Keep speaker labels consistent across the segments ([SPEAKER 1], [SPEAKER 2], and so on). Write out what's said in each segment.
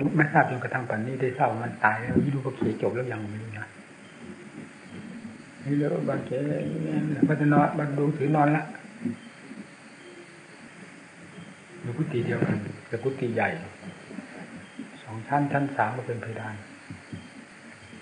[SPEAKER 1] นไม่ทราบจนกระทั่งปัจจุบันได้ทราบมันตายแล้วยี่ดูก็เขียจบแล้วยังไม่รู้นะนี่แล้วบางเก๋บัตนอนบัตดูถือนอนละอยู่กุฏิเดียวกันแต่กุฏิใหญ่สองชั้นชั้นสามก็เป็นเพดาน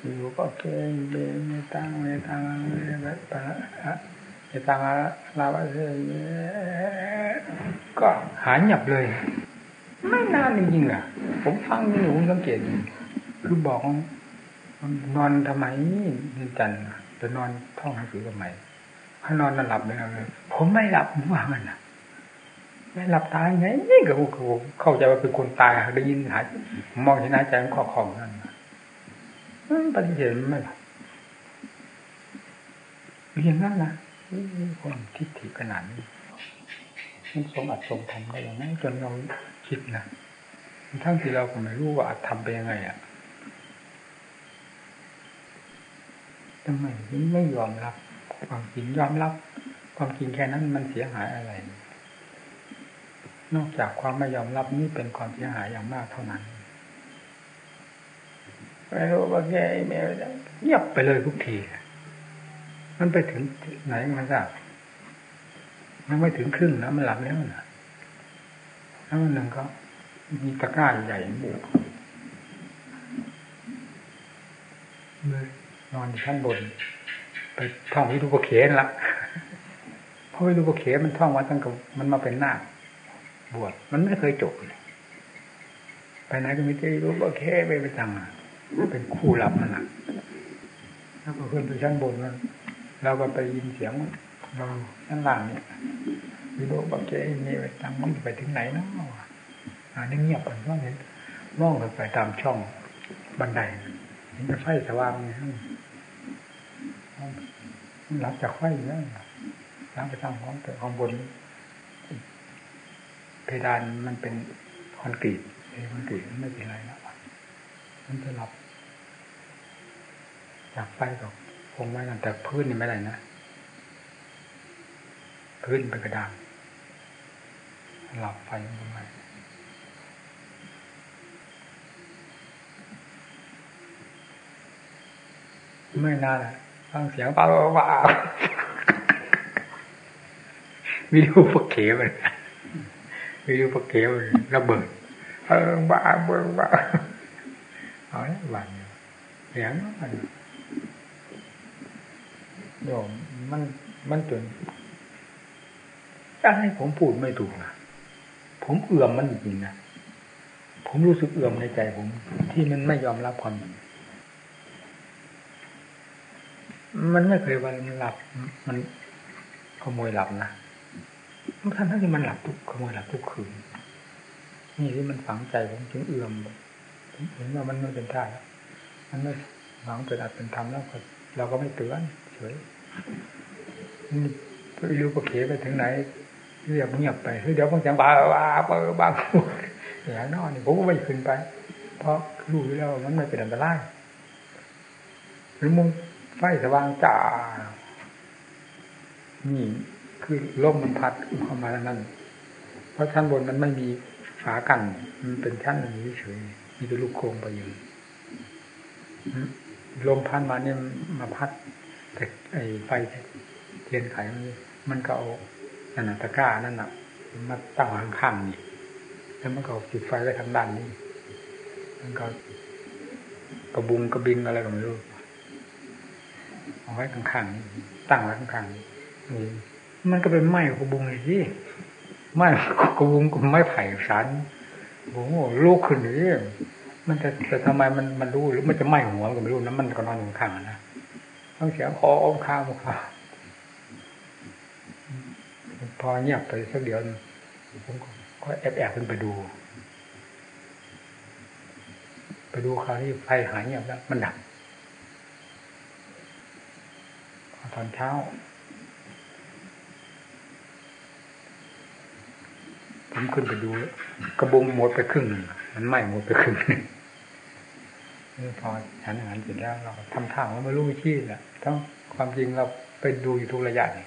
[SPEAKER 1] อยู่ก็เก่งเบนไม่ตั้งไม่ตั้งไม่ปะไม่ตั้งลาวะเซก็หายหยับเลย ไม่นานจริงๆอะ ผมฟังนี่ผมสังเกตคือบอกนอนทำไมเรียนจันจะนอนท่องหนังสือทำไมถ้านอนนั่นหลับเลยผมไม่หลับผมว่ามันนะไม่หลับตายไงนี่ก็เข้าใจว่าเป็นคนตายได้ยินหายมองเห็นหายใจมันคอของนั่นปฏิเสธไม่หลับเรียนนั่นนะคนทิฏฐิขนาดนี้มันทรงอัดทรงทำได้อย่างนั้นจนเราคิดนะ ทั้งที่เราก็ไม่รู้ว่าอัดทำไปยังไงอะทำไมไม่ยอมรับ ความจริงยอมรับ ความจริงแค่นั้นมันเสียหายอะไร นอกจากความไม่ยอมรับนี่เป็นความเสียหายอย่างมากเท่านั้นไม่รู้ว่าแกแม่เงียบไปเลยทุกที มันไปถึงไหนมันทราบยังไม่ถึงครึ่งนะมันหลับแล้วนะแล้วมันหนึ่งก็ มีตะกร้าใหญ่บุกเลยนอนอยู่ชั้นบน ไปท่องวิรูปเขนละเพราะวิรูปเขนมันท่องมาตั้งแต่มันมาเป็นหน้าบวชมันไม่เคยจบเลยไปไหนก็มีแต่วิรูปเขไปไปจังเป็นคู่หลับนั่นแหละแล้วก็ขึ้นไปชั้นบนนั้นเราก็ไปยินเสียงเราชั้นล่างเนี่ยวิโรบักเจนี่ไปทางมันไปถึงไหนเนาะ อ่านี่เงียบไปว่เห็นมองไปตามช่องบันไดเห็นไฟสว่างเนี่ยหลับจากไฟแล้วหลังไปทางของแต่ของบน เพดานมันเป็นคอนกรีตคอนกรีตไม่เป็นไรแล้วมันจะหลับจากไฟก็คงไม่กันแต่พื้นนี่ไม่ได้นะพื้นเป็นกระดานหลับไฟมันทำไม ไม่นานอะฟังเสียงป้าว่าวิดีโอปกเขมันวิดีโอปกเขมันระเบิดเออบ้าเบิ่งบ้าเอาเนี่ยวันเสียงมันโยมมันมันจนจะให้ผมพูดไม่ถูกนะผมเอื่อมมันจริงๆนะผมรู้สึกเอื่อมในใจผม ที่มันไม่ยอมรับความ มันไม่เคยวันมันหลับ มันขโมยหลับนะท่านทั้งที่มันหลับทุกขโมยหลับทุกคืนนี่ที่มันฝังใจผมจึงเอื่อมผมเห็นว่ามันไม่เป็นท่ามันไม่หวังเป็นอัตเป็นธรรมแล้วก็เราก็ไม่เตือนเฉยนี่ไม่รู้ก็เขไปถึงไหนเรียบเงียบไปเดี๋ยวบางจังบ้าบ้าเบ้าอย่างนอนนี่ผมก็ไม่ขึ้นไป เพราะรู้แล้วมันไม่เป็นอันตรายหรือมุง ไฟสว่างจ้า นี่คือลมมันพัดเข้ามาแล้วนั่น เพราะชั้นบนมันไม่มีฝากัน มันเป็นชั้นอย่างนี้เฉย มีแต่ลูกโครงไปอยู่ลมพัดมาเนี่ยมาพัดแต่ไอ้ไฟเทียนไขมันก็เอานั่นตะกร้านั่นน่ะมาตั้งข้างนี่แล้วมันก็จุดไฟไว้ทางด้านนี้มันก็กระบุงกระบิงอะไรก็ไม่รู้ เอาไว้ข้างๆนี่ตั้งไว้ข้างๆนี่มันก็เป็นไม้กระบุงเลยสิไม้กระบุงก็ไม้ไผ่สารโอ้โหลูกขึ้นนี่มันจะจะทำไมมันมันรู้หรือมันจะไหม้หัวก็ไม่รู้นะมันก็นอนอยู่ข้างนะต้องเสียคออมข้าวมาพอเงียบไปสักเดี๋ยวผมก็แอบแอบขึ้นไปดู ไปดูคราวนี้ไฟหายเงียบแล้วมันดับ ตอนเช้าผมขึ้นไปดู กระบุงหมดไปครึ่งมันไหม้หมดไปครึ่งนี่พอฉันอาหารเสร็จแล้วเราทำท่าว่าไม่รู้วิธีแหละทั้งความจริงเราไปดูอยู่ทุกระยะนี่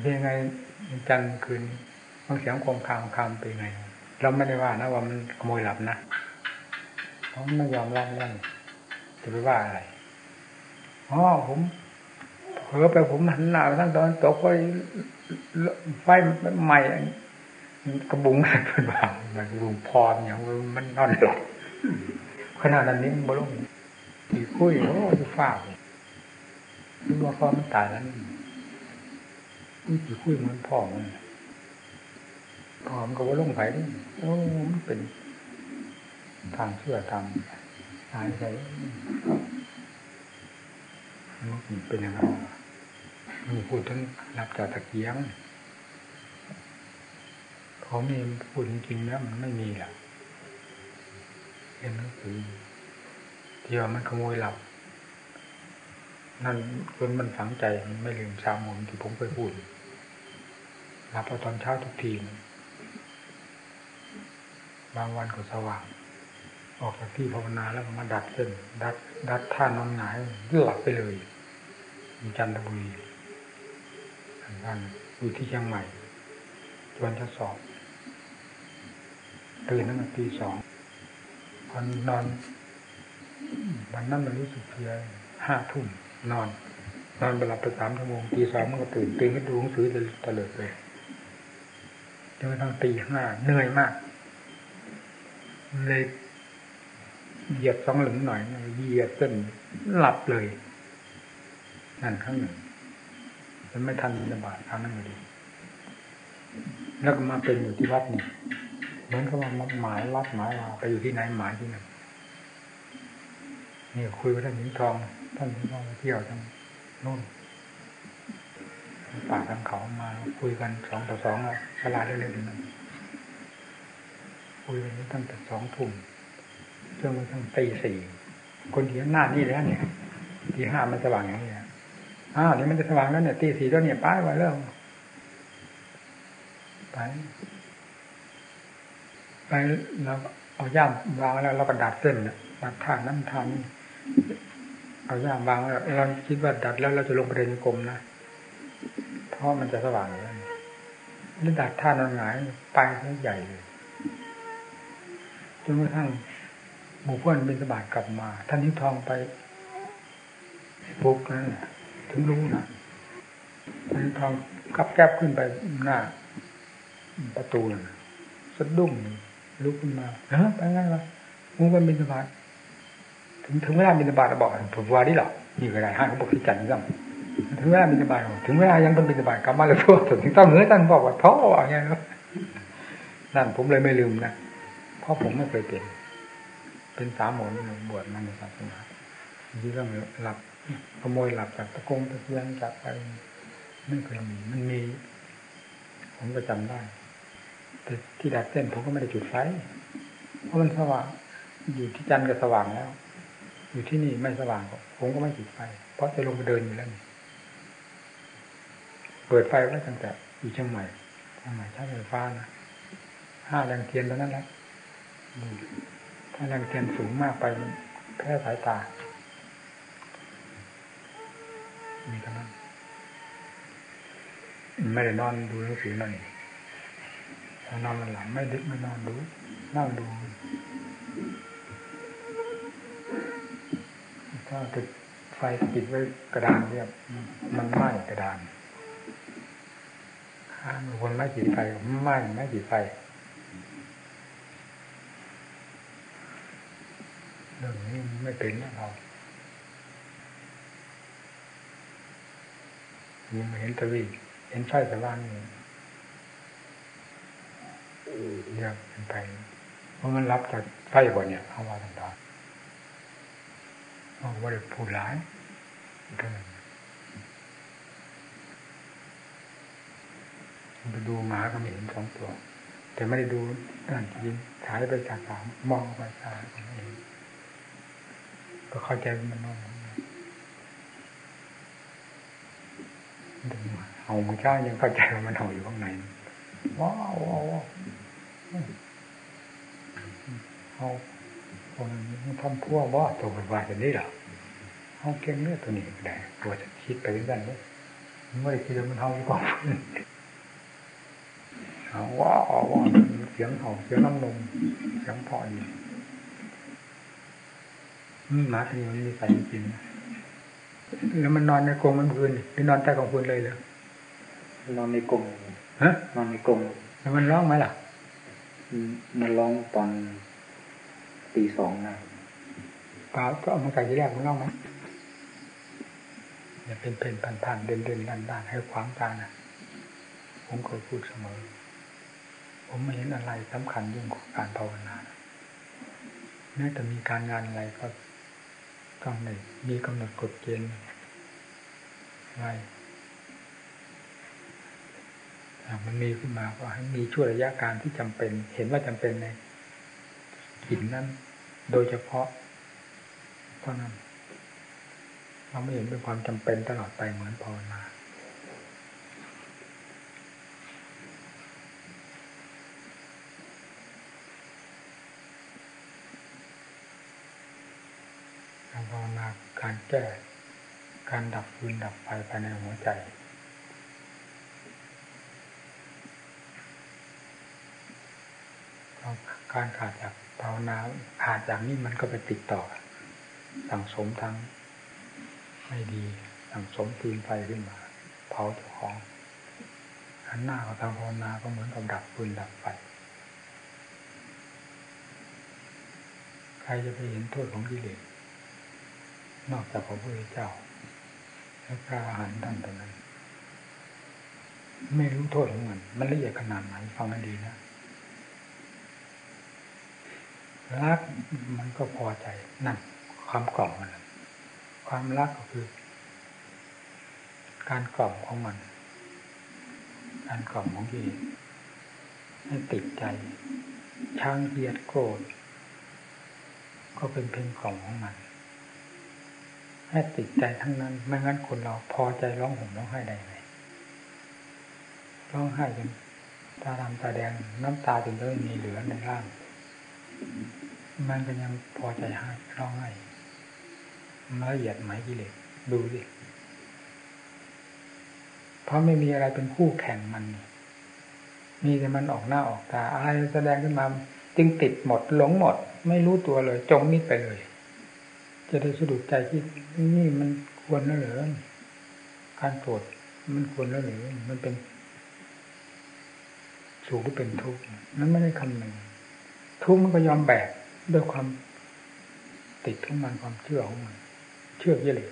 [SPEAKER 1] เป็นยังไงจันคืนฟังเสียงคมคามคามเป็นไง เราไม่ได้ว่านะว่ามันขโมยหลับนะเพราะไม่ยอมรับเรื่องจะไปว่าอะไร อ๋อผมเผลอไปผมหันหน้าไปทางตอนตกไฟไฟใหม่กระบุงอะไรเป็นบางมันกระบุงพรอย่างมันนอนหลับขนาดนั้นนี้มันบลุงตีคุยโอ้ยฟ้าคือว่าพ่อมันตายแล้วนี่ตีคุยเหมือนพ่อมันพ่อมันก็ว่าลงไผ่นี่โอ้มันเป็นทางเชื่อทางหายใจ เป็นยังไงมีพูดถึงรับจากตะเกียงเขามีพูดจริงๆแล้วมันไม่มีหรอกเห็นก็คือเที่ยวมันขโมยหลับ นั่นจนมันฝังใจมันไม่ลืมสามมนที่ผมเคยพูดหลับพอตอนเช้าทุกที บางวันก็สว่าง ออกจากที่ภาวนาแล้วก็มาดัดเส้นดัดดัดท่านอนหงายหลับไปเลยจันทบุรีทางด้านอยู่ที่เชียงใหม่จวนจะสอบตื่นตั้งแต่ตีสองพอนอนวันนั้นมันรู้สึกเพลียห้าทุ่มนอน นอนไปหลับไปสามชั่วโมงตีสองมันก็ตื่นตื่นก็ดูหนังสือเลยตะเลิดเลยจนกระทั่งตีห้าเหนื่อยมากเลย เหยียดสองหลึงหน่อยเหยียดเส้นหลับเลย นั่นครั้งหนึ่งมันไม่ทันสบายครั้งนั้นเลยแล้วก็มาเป็นอยู่ที่วัดนี่เหมือนกับว่าหมายวัดหมายว่าไปอยู่ที่ไหนหมายที่ไหนนี่คุยกับท่านหญิงทองท่านหญิงทองเที่ยวทั้งนู่นป่าทางเขามาคุยกันสองต่อสองอะเวลาเรื่อยๆนั่นคุยกันตั้งแต่สองทุ่ม จนกระทั่งตีสี่คนเดียวหน้านี่แล้วเนี่ยทีห้ามันสว่างอย่างนี้อ้าวนี่มันจะสว่างแล้วเนี่ยตีสี่แล้วเนี่ยป้ายไว้เริ่มไป ไปแล้วเอาย่ามวางแล้วเราก็ดัดเส้นดัดท่านั้นท่านี้เอาย่ามวางแล้วเราคิดว่าดัดแล้วเราจะลงประเด็นกลมนะเพราะมันจะสว่างแล้วนี่ดัดท่านอนหงายไปทั้งใหญ่เลยจนกระทั่ง หมู่เพื่อนเป็นสบายกลับมา ท่านนิ้วทองไปปุ๊บนั่นถึงรู้นะท่านทองกับแก้บขึ้นไปหน้า ประตูสะดุ้งลุกขึ้นมาเฮ้ยไปงั้นวะมึงไปบินสบายถึงถึงเวลาบินสบายบอกผมว่าดิหรอนี่ก็ได้ห้าเขาบอกที่จันทร์ก็ถึงเวลาบินสบายถึงเวลายังเป็นบินสบายกลับมาเลยพวกถึงต้องเหนือท่านบอกว่าท้ออย่างเงี้ยนั่นผมเลยไม่ลืมนะเพราะผมไม่เคยเป็น เป็นสามหมนบวชมาในศาสนาทีเรื่องหลับขโมยหลับจากตะกงตะเกียงจากไปไม่เคยมีมันมี ผมก็จำได้ แต่ที่ดัดเส้นผมก็ไม่ได้จุดไฟ เพราะมันสว่าง อยู่ที่จันทร์ก็สว่างแล้ว อยู่ที่นี่ไม่สว่างผมก็ไม่จุดไฟ เพราะจะลงไปเดินอยู่แล้วนี่เปิดไฟไว้ตั้งแต่อยู่เชียงใหม่เชียงใหม่ใช้ไฟฟ้านะห้าแรงเทียนแล้วนั่นแหละ ถ้าแรงเทียนสูงมากไปมันแพ้สายตา มีเท่านั้น ไม่ได้นอนดูหนังสือนั่นถ้านอนหลังไม่ดึกไม่นอนดูนั่งดูถ้าติดไฟปิดไว้กระดานเรียบมันไหม้กระดานข้างคนไม่จิดไฟไหม้ไม่จิดไฟ เรื่องนี้ไม่เป็นนะเรายังเห็นตะวีเห็นไฟสว่างอยู่เรียกเป็นไปเพราะมันรับจากไฟบ่เนี่ยเอาว่าต่างๆเอาว่าเด็กพูดร้ายก็ไปดูหมาก็ไม่เห็นสองตัว แต่ไม่ได้ดูนั่นยินฉายไปจากสามมองไปฉาก็ไม่เห็น ก็เข้าใจมันน้องเอามือช้ายังเข้าใจว่ามันเห่าอยู่ข้างในว้าวว้าวเอาคนนี้ทำพั่วว่าตัวเป็นว่าจะได้หรอเอาเก่งเนื้อตัวนี้ได้ตัวจะคิดไปเรื่อยๆเลยไม่ได้คิดว่ามันเห่าอยู่ก่อนว้าวว้าเสียงเห่าเสียงน้ำนมเสียงพออยู่ หมาตัวนี้มันมีสายจริงแล้วมันนอนในกรงมันพื้นหรือนอนใต้กองพื้นเลยเหร
[SPEAKER 2] อนอนในกรง
[SPEAKER 1] ฮะ
[SPEAKER 2] นอนในกรง
[SPEAKER 1] แล้วมันร้องไหมล่ะ
[SPEAKER 2] มันร้องตอนตีสองนะ
[SPEAKER 1] เปล่าก็เอามาใส่ที่แรกมันร้องไหมอย่าเป็นเป็นพันพันเดินเดินดันดันให้ขวางตานะผมเคยพูดเสมอ ผมไม่เห็นอะไรสำคัญยิ่งกว่าการภาวนาแม้แต่มีการงานอะไรก็ ต้องในมีกำหนดกฎเกณฑ์ไว้มันมีขึ้นมาก็ให้มีช่วงระยะการที่จำเป็น เห็นว่าจำเป็นในหินนั้น โดยเฉพาะเท่านั้นเราไม่เห็นเป็นความจำเป็นตลอดไปเหมือนภาวนา ภาวนาการแก้ การดับฟืนดับไฟภายในหัวใจ การขาดจากภาวนาขาดจากนี้มันก็ไปติดต่อ สั่งสมทั้งไม่ดีสั่งสมตีนไฟขึ้นมา เผาเจ้าของอันหน้าของทางภาวนาก็เหมือนกับดับฟืนดับไฟใครจะไปเห็นโทษของกิเลส นอกจากพระพุทธเจ้าและพระอาหารท่านเท่านั้น ไม่รู้โทษของมัน มันละเอียดขนาดไหนฟังให้ดีนะรักมันก็พอใจนั่นความกล่อมมันความรักก็คือ การกล่อมของมัน การกล่อมของที่ให้ติดใจช่างเกียดโกรธก็เป็นเพลงกล่อมของมัน ให้ติดใจทั้งนั้น ไม่งั้นคนเราพอใจร้องห่มร้องไห้ได้ไหมร้องไห้จนตาดำตาแดงน้ำตาจนเริ่มมีเหลือในร่าง มันก็ยังพอใจให้ร้องไห้ละเอียดไหมกิเลสดูดิเพราะไม่มีอะไรเป็นคู่แข่งมัน มีแต่มันออกหน้าออกตาอะไรแสดงขึ้นมา จึงติดหมดหลงหมด ไม่รู้ตัวเลย จงมิดไปเลย จะได้สะดุดใจที่นี่มันควรแล้วหรือการโกรธมันควรแล้วหรือมันเป็นสุขหรือเป็นทุกข์นั้นไม่ได้คำหนึ่งทุกข์มันก็ยอมแบกด้วยความติดของมันความเชื่อของมัน เชื่อเยเลย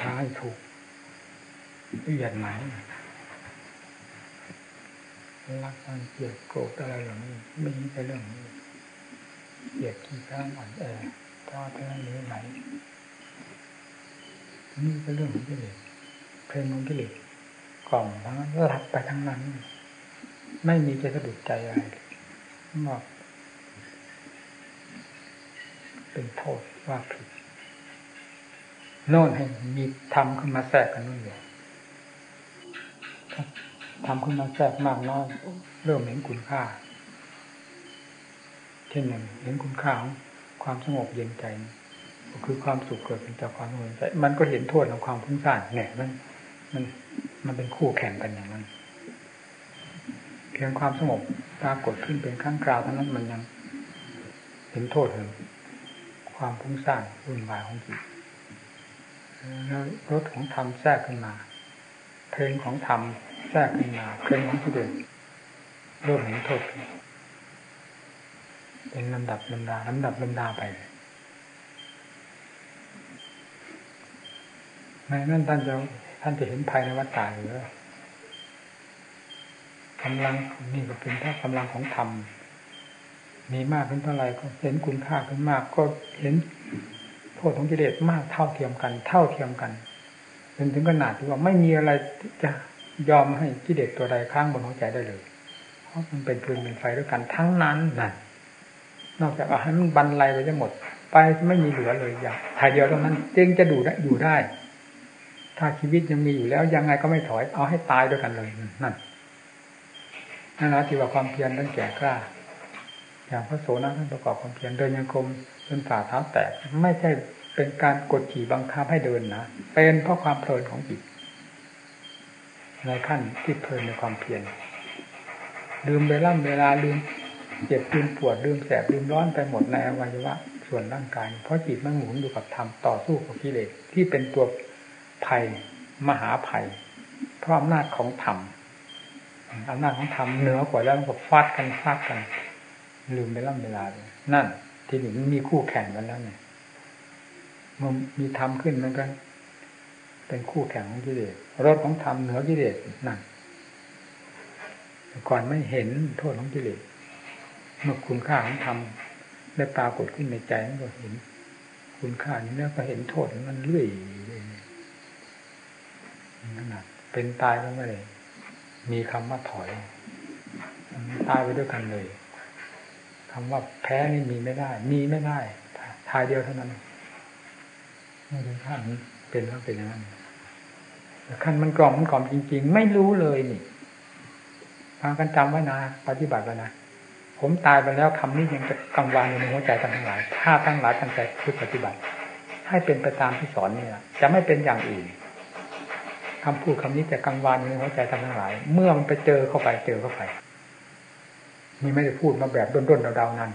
[SPEAKER 1] ท้าให้ถูกละเอียดไหมรักการเกลียดโกรธอะไรอย่างนี้ไม่ใช่เรื่องนี้เกลียดขี้ข้างอ่อนแอ ท้อแท้หรือไหนนี่เป็นเรื่องของกิเลสเพลงของกิเลสกล่อมทั้งนั้นหลับไปทั้งนั้น ไม่มีจะสะดุดใจอะไรบอกเป็นโทษว่าผิดโน่นให้มีทำขึ้นมาแทรกกันนู่นเลยทำขึ้นมาแทรกมากน้อยเริ่มเห็นคุณค่าเช่นอย่างเห็นคุณค่าของ ความสงบเย็นใจก็คือความสุขเกิดเป็นจากความสงบใจมันก็เห็นโทษของความฟุ้งซ่านเนี่ยมันมันมันเป็นคู่แข่งกันอย่างนั้นเพียงความสงบปรากฏขึ้นเป็นครั้งคราวเท่านั้นมันยังเห็นโทษเลยความพุ่งสร้างวุ่นวายของจิตแล้วรถของธรรมแทรกขึ้นมา เพลงของธรรมแทรกขึ้นมาเพลงของผู้เด่นเริ่มเห็นโทษ เป็นลำดับลำดาลำดับลำดาไปในนั้นท่านจะท่านจะเห็นภายในวัฏฏะหรือกำลังนี่ก็เป็นแค่กำลังของธรรมมีมากขึ้นเท่าไรก็เห็นคุณค่าขึ้นมาก ก็เห็นโทษของกิเลสมากเท่าเทียมกัน เท่าเทียมกันจนถึงขนาดที่ว่าไม่มีอะไรจะยอมให้กิเลสตัวใดข้างบนหัวใจได้เลย เพราะมันเป็นฟืนเป็นไฟด้วยกันทั้งนั้นนั่น นอกจากเอาให้มันบรรลัยไปทั้งหมด ไปไม่มีเหลือเลยอย่างถ่ายเดียวตรงนั้นจึงจะดูได้อยู่ได้ ถ้าชีวิตยังมีอยู่แล้วยังไงก็ไม่ถอยเอาให้ตายด้วยกันเลยนั่นนั่นแหละที่ว่าความเพียรต้องแก่กล้า อย่างพระโสนะท่านประกอบความเพียรเดินยังคมจนฝ่าเท้าแตกไม่ใช่เป็นการกดขี่บังคับให้เดินนะเป็นเพราะความเพลินของจิตในขั้นที่เพลินในความเพียรลืมเวลาเวลาลืม เจ็บลืมปวดลืมแสบลืมร้อนไปหมดในอวัยวะส่วนร่างกาย เพราะจิตมันหมุนอยู่กับธรรมต่อสู้กับกิเลสที่เป็นตัวภัยมหาภัย เพราะอำนาจของธรรมอำนาจของธรรมเหนือกว่าแล้วมันก็ฟาดกันฟาดกัน ลืมไปล่ำเวลาเลยนั่น ทีนี้มันมีคู่แข่งกันแล้วเนี่ยมันมีธรรมขึ้นมันก็เป็นคู่แข่งของกิเลสรถของธรรมเหนือกิเลสนั่นก่อนไม่เห็นโทษของกิเลส เมื่อคุณค่าของธรรมได้ปรากฏขึ้นในใจมันก็เห็น คุณค่านี้แล้วก็เห็นโทษมันเรื่อยนั่นแหะเป็นตายก็ไม่เลยมีคำว่าถอยตายไปด้วยกันเลยคำว่าแพ้นี่มีไม่ได้ มีไม่ได้ทายเดียวเท่านั้นไม่ถึงขั้นเป็นแล้วเป็นอย่างนั้นขั้นมันกล่อมมันกล่อมจริง ๆ ไม่รู้เลยนี่ฟังกันจำไว้นะ ปฏิบัติไว้นะ ผมตายไปแล้วคำนี้ยังจะกังวานอยู่ในหัวใจทั้งหลายถ้าทั้งหลายตั้งใจคือปฏิบัติ ให้เป็นไปตามที่สอนนี่ะจะไม่เป็นอย่างอื่นคำพูดคำนี้จะกังวานอยู่ในหัวใจทั้งหลาย เมื่อมันไปเจอเข้าไปเจอเข้าไปมีไม่ได้พูดมาแบบด้นๆดาๆนั่น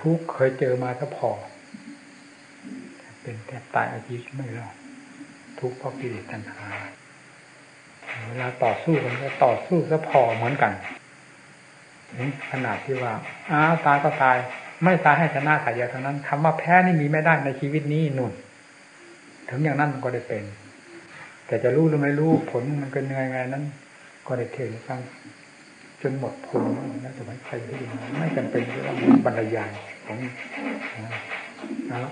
[SPEAKER 1] ทุกเคยเจอมาก็พอ เป็นแทบตายอาทิตไม่รอดทุกเพราะกิเลสตัณหาเวลาต่อสู้กันก็ต่อสู้ก็พอเหมือนกัน ขนาดที่ว่าอ้าตายก็ตาย ไม่ตายให้ชนะถ่ายเดียวทั้งนั้นคำว่าแพ้นี่มีไม่ได้ในชีวิตนี้นุ่น ถึงอย่างนั้นมันก็ได้เป็น แต่จะรู้หรือไม่รู้ผลมันก็เป็นยังไงไงนั้น ก็ได้เทศฟังจนหมดผลแล้วจะไม่ใครที่ไม่จำเป็นที่ว่าบรรยายของนะ